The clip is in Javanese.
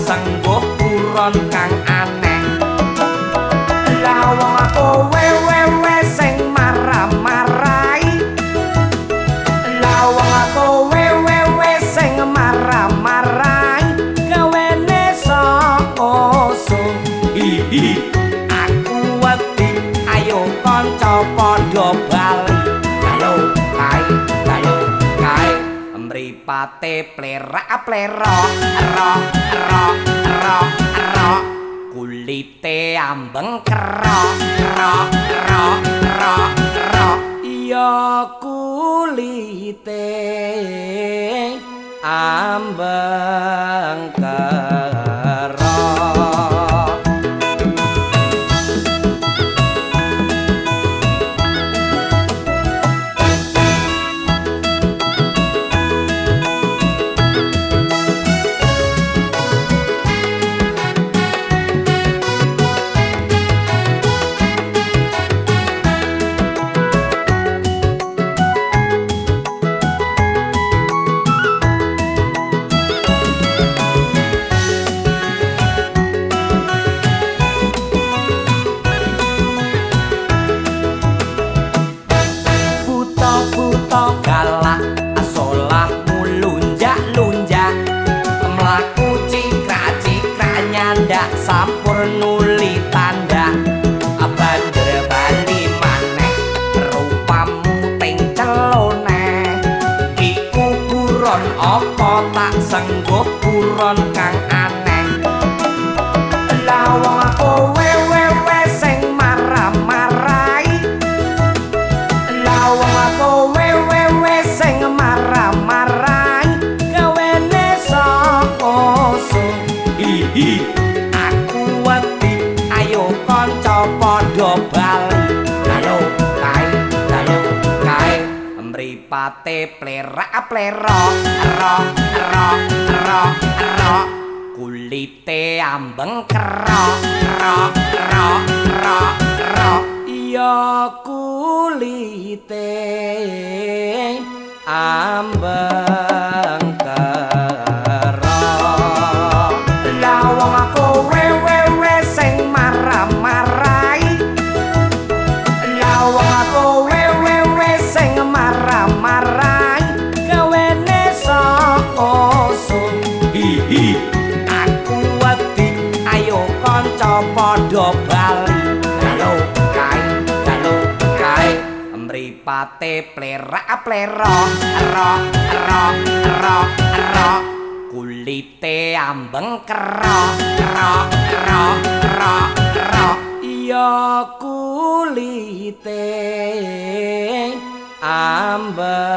sengguh buron kang aneh. Lawang kowe wewe sing marah-marai. Lawang kowe wewe sing marah-marai. Gawene sapa aku wedi ayo kanca padha bali. Ayo kae ayo kae. Mripate ro ro ro ro kulite ambeng kero ro ro ro ro ya kulite ambeng kero buron apa tak sengguh buron kang aneh? Lawang kowe wewe sing marah-marai. Lawang kowe wewe sing marah-marai. Gawene sapa ihi. aku mripate plerak plero ro ro ro ro kulite ambeng kero ro ro ro ro ya kulite ambeng mripate plerak plero ro ro ro ro. Kulite ambeng kero ro ro ro ro. Ya kulite ambeng